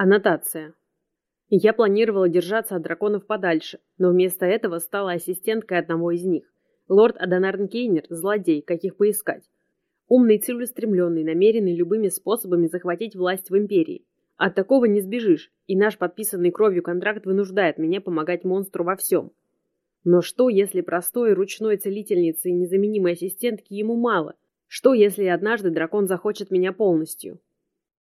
Аннотация. Я планировала держаться от драконов подальше, но вместо этого стала ассистенткой одного из них. Лорд Адонарн Кейнер – злодей, каких поискать. Умный, целеустремленный, намеренный любыми способами захватить власть в Империи. От такого не сбежишь, и наш подписанный кровью контракт вынуждает меня помогать монстру во всем. Но что, если простой ручной целительницы и незаменимой ассистентки ему мало? Что, если однажды дракон захочет меня полностью?